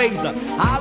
praise. I